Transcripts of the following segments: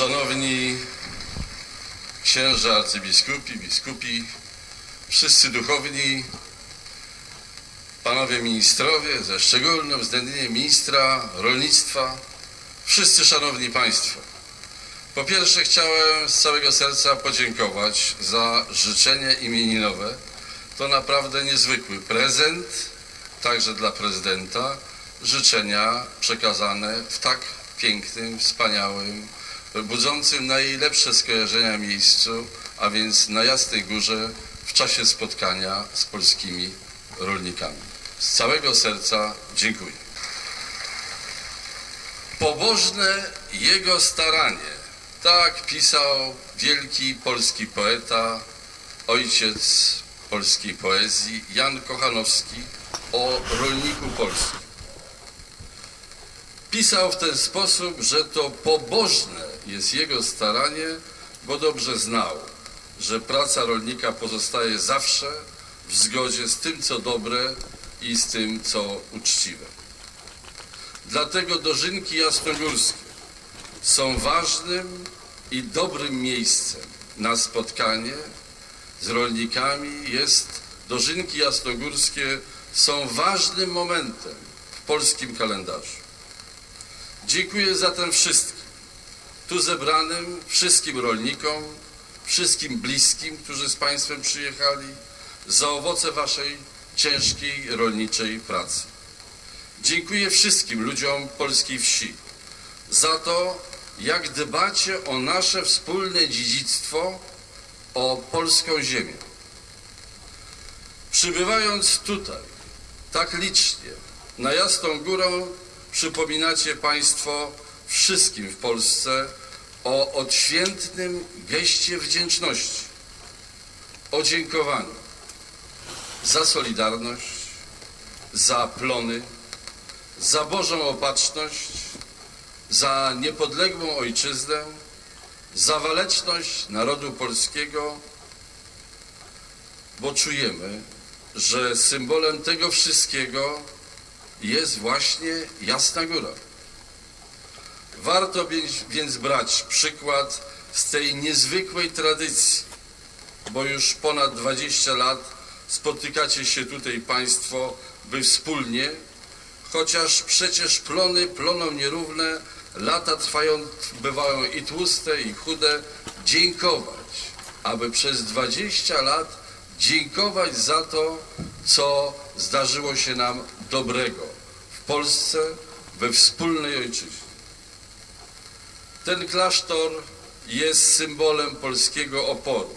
Szanowni księża, arcybiskupi, biskupi, wszyscy duchowni, panowie ministrowie, ze szczególnym uwzględnieniem ministra rolnictwa, wszyscy szanowni państwo. Po pierwsze chciałem z całego serca podziękować za życzenie imieninowe. To naprawdę niezwykły prezent, także dla prezydenta, życzenia przekazane w tak pięknym, wspaniałym, budzącym najlepsze skojarzenia miejscu, a więc na Jasnej Górze w czasie spotkania z polskimi rolnikami. Z całego serca dziękuję. Pobożne jego staranie. Tak pisał wielki polski poeta, ojciec polskiej poezji Jan Kochanowski o rolniku polskim. Pisał w ten sposób, że to pobożne jest jego staranie, bo dobrze znał, że praca rolnika pozostaje zawsze w zgodzie z tym, co dobre i z tym, co uczciwe. Dlatego dożynki jasnogórskie są ważnym i dobrym miejscem na spotkanie z rolnikami. Jest dożynki jasnogórskie są ważnym momentem w polskim kalendarzu. Dziękuję zatem wszystkim tu zebranym, wszystkim rolnikom, wszystkim bliskim, którzy z Państwem przyjechali, za owoce Waszej ciężkiej rolniczej pracy. Dziękuję wszystkim ludziom polskiej wsi za to, jak dbacie o nasze wspólne dziedzictwo, o polską ziemię. Przybywając tutaj tak licznie, na Jasną Górę, przypominacie Państwo wszystkim w Polsce o odświętnym geście wdzięczności, o dziękowaniu za solidarność, za plony, za Bożą opatrzność, za niepodległą ojczyznę, za waleczność narodu polskiego, bo czujemy, że symbolem tego wszystkiego jest właśnie Jasna Góra. Warto więc brać przykład z tej niezwykłej tradycji, bo już ponad 20 lat spotykacie się tutaj Państwo, by wspólnie, chociaż przecież plony ploną nierówne, lata trwają, bywają i tłuste, i chude, dziękować, aby przez 20 lat dziękować za to, co zdarzyło się nam dobrego w Polsce, we wspólnej ojczyźnie. Ten klasztor jest symbolem polskiego oporu.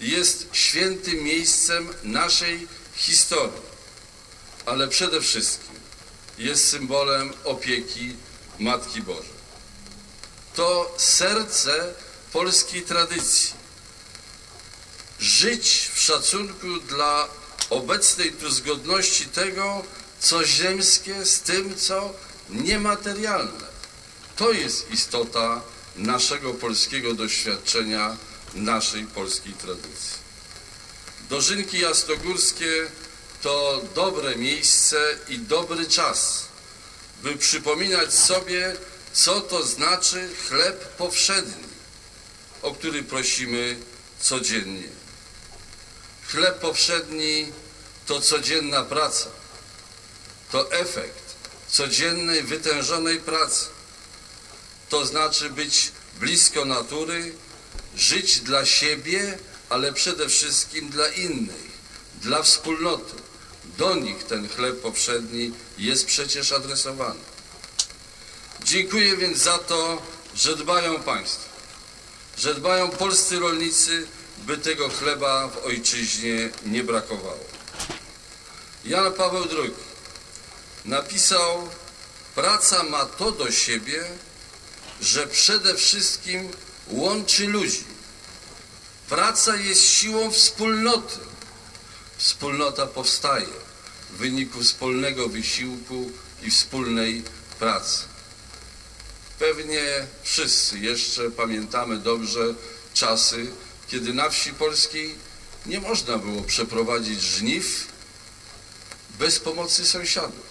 Jest świętym miejscem naszej historii, ale przede wszystkim jest symbolem opieki Matki Bożej. To serce polskiej tradycji. Żyć w szacunku dla obecnej tu zgodności tego, co ziemskie z tym, co niematerialne. To jest istota naszego polskiego doświadczenia, naszej polskiej tradycji. Dożynki jasnogórskie to dobre miejsce i dobry czas, by przypominać sobie, co to znaczy chleb powszedni, o który prosimy codziennie. Chleb powszedni to codzienna praca, to efekt codziennej, wytężonej pracy to znaczy być blisko natury, żyć dla siebie, ale przede wszystkim dla innych, dla wspólnoty. Do nich ten chleb powszedni jest przecież adresowany. Dziękuję więc za to, że dbają Państwo, że dbają polscy rolnicy, by tego chleba w ojczyźnie nie brakowało. Jan Paweł II napisał, praca ma to do siebie, że przede wszystkim łączy ludzi. Praca jest siłą wspólnoty. Wspólnota powstaje w wyniku wspólnego wysiłku i wspólnej pracy. Pewnie wszyscy jeszcze pamiętamy dobrze czasy, kiedy na wsi polskiej nie można było przeprowadzić żniw bez pomocy sąsiadów.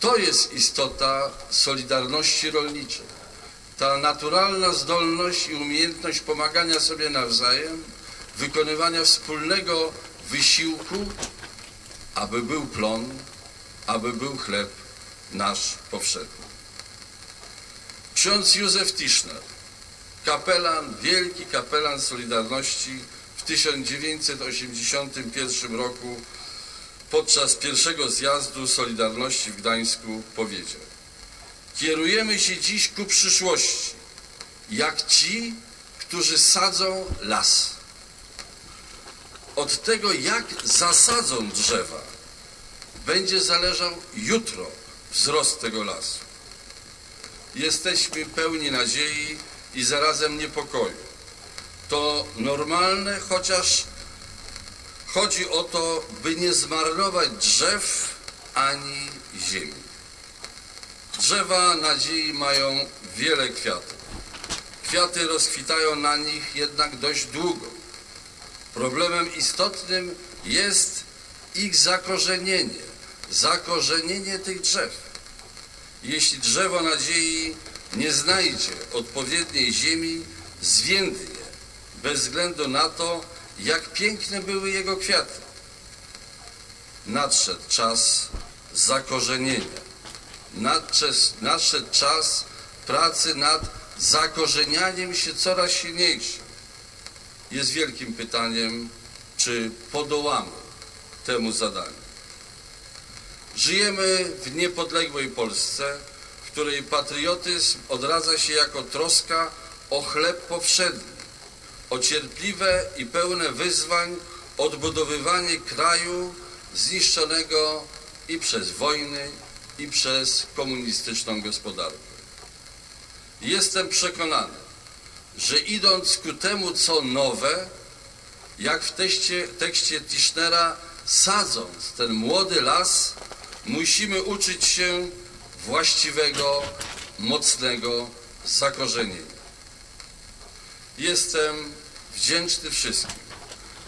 To jest istota solidarności rolniczej. ta naturalna zdolność i umiejętność pomagania sobie nawzajem, wykonywania wspólnego wysiłku, aby był plon, aby był chleb nasz powszedni. Ksiądz Józef Tischner, kapelan, wielki kapelan Solidarności w 1981 roku podczas pierwszego zjazdu Solidarności w Gdańsku powiedział Kierujemy się dziś ku przyszłości, jak ci, którzy sadzą las. Od tego, jak zasadzą drzewa, będzie zależał jutro wzrost tego lasu. Jesteśmy pełni nadziei i zarazem niepokoju. To normalne, chociaż chodzi o to, by nie zmarnować drzew ani ziemi. Drzewa nadziei mają wiele kwiatów. Kwiaty rozkwitają na nich jednak dość długo. Problemem istotnym jest ich zakorzenienie, zakorzenienie tych drzew. Jeśli drzewo nadziei nie znajdzie odpowiedniej ziemi, zwiędnie, bez względu na to, jak piękne były jego kwiaty. Nadszedł czas zakorzenienia. Nadszedł czas pracy nad zakorzenianiem się coraz silniejszym. Jest wielkim pytaniem, czy podołamy temu zadaniu. Żyjemy w niepodległej Polsce, w której patriotyzm odradza się jako troska o chleb powszedni, o cierpliwe i pełne wyzwań odbudowywanie kraju zniszczonego i przez wojny, i przez komunistyczną gospodarkę. Jestem przekonany, że idąc ku temu, co nowe, jak w tekście, tekście Tischnera, sadząc ten młody las, musimy uczyć się właściwego, mocnego zakorzenienia. Jestem wdzięczny wszystkim,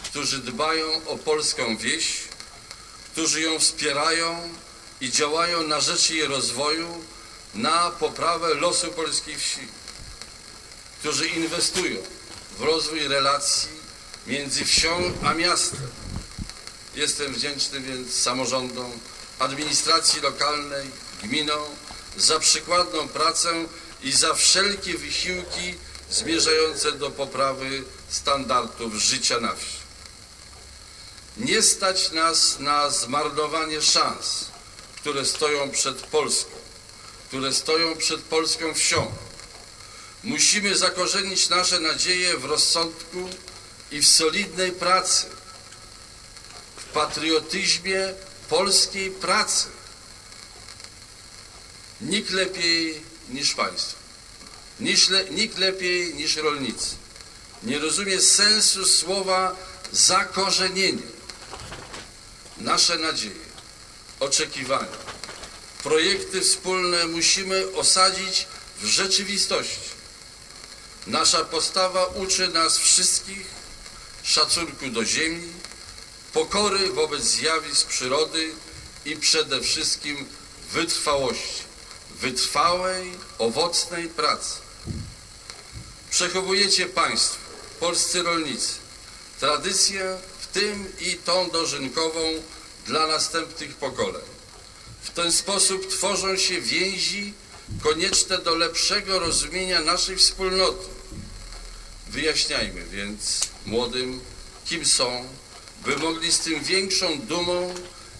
którzy dbają o polską wieś, którzy ją wspierają i działają na rzecz jej rozwoju, na poprawę losu polskiej wsi, którzy inwestują w rozwój relacji między wsią a miastem. Jestem wdzięczny więc samorządom, administracji lokalnej, gminom za przykładną pracę i za wszelkie wysiłki zmierzające do poprawy standardów życia na wsi. Nie stać nas na zmarnowanie szans, które stoją przed Polską, które stoją przed polską wsią. Musimy zakorzenić nasze nadzieje w rozsądku i w solidnej pracy, w patriotyzmie polskiej pracy. Nikt lepiej niż państwo, niż nikt lepiej niż rolnicy. Nie rozumie sensu słowa zakorzenienie. Nasze nadzieje, oczekiwania, projekty wspólne musimy osadzić w rzeczywistości. Nasza postawa uczy nas wszystkich szacunku do ziemi, pokory wobec zjawisk przyrody i przede wszystkim wytrwałości, wytrwałej, owocnej pracy. Przechowujecie Państwo, polscy rolnicy, tradycję, w tym i tą dożynkową dla następnych pokoleń. W ten sposób tworzą się więzi konieczne do lepszego rozumienia naszej wspólnoty. Wyjaśniajmy więc młodym, kim są, by mogli z tym większą dumą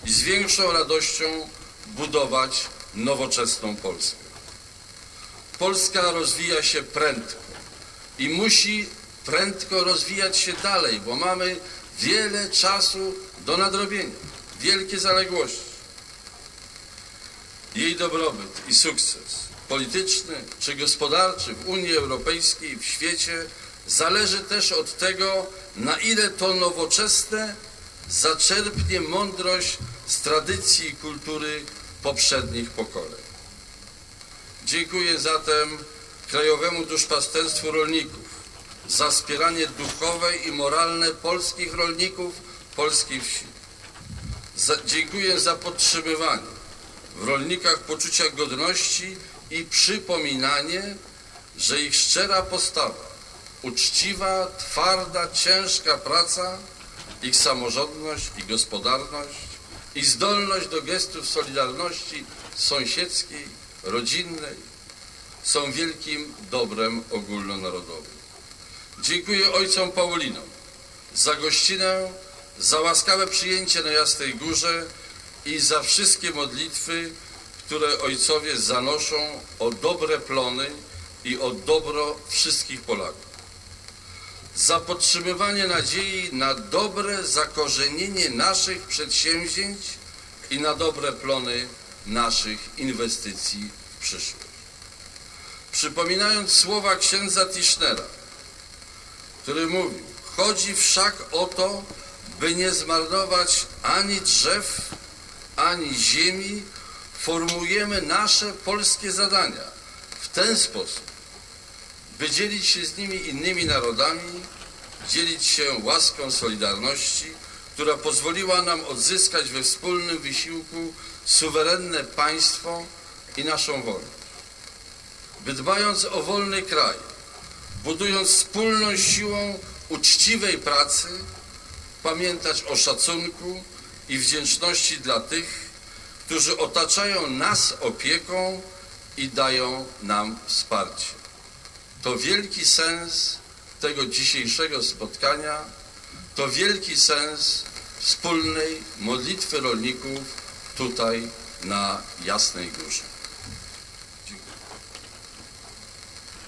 i z większą radością budować nowoczesną Polskę. Polska rozwija się prędko i musi prędko rozwijać się dalej, bo mamy wiele czasu do nadrobienia, wielkie zaległości. Jej dobrobyt i sukces polityczny czy gospodarczy w Unii Europejskiej, w świecie zależy też od tego, na ile to nowoczesne zaczerpnie mądrość z tradycji i kultury poprzednich pokoleń. Dziękuję zatem Krajowemu Duszpasterstwu Rolników za wspieranie duchowe i moralne polskich rolników, polskiej wsi. Za, dziękuję za podtrzymywanie w rolnikach poczucia godności i przypominanie, że ich szczera postawa, uczciwa, twarda, ciężka praca, ich samorządność i gospodarność, ich zdolność do gestów solidarności sąsiedzkiej, rodzinnej są wielkim dobrem ogólnonarodowym. Dziękuję ojcom Paulinom za gościnę, za łaskawe przyjęcie na Jasnej Górze i za wszystkie modlitwy, które ojcowie zanoszą o dobre plony i o dobro wszystkich Polaków. Za podtrzymywanie nadziei na dobre zakorzenienie naszych przedsięwzięć i na dobre plony naszych inwestycji w przyszłość. Przypominając słowa księdza Tischnera, który mówił, chodzi wszak o to, by nie zmarnować ani drzew, ani ziemi, formułujemy nasze polskie zadania w ten sposób, by dzielić się z nimi innymi narodami, dzielić się łaską Solidarności, która pozwoliła nam odzyskać we wspólnym wysiłku suwerenne państwo i naszą wolność. By dbając o wolny kraj, budując wspólną siłą uczciwej pracy, pamiętać o szacunku i wdzięczności dla tych, którzy otaczają nas opieką i dają nam wsparcie. To wielki sens tego dzisiejszego spotkania, to wielki sens wspólnej modlitwy rolników tutaj na Jasnej Górze.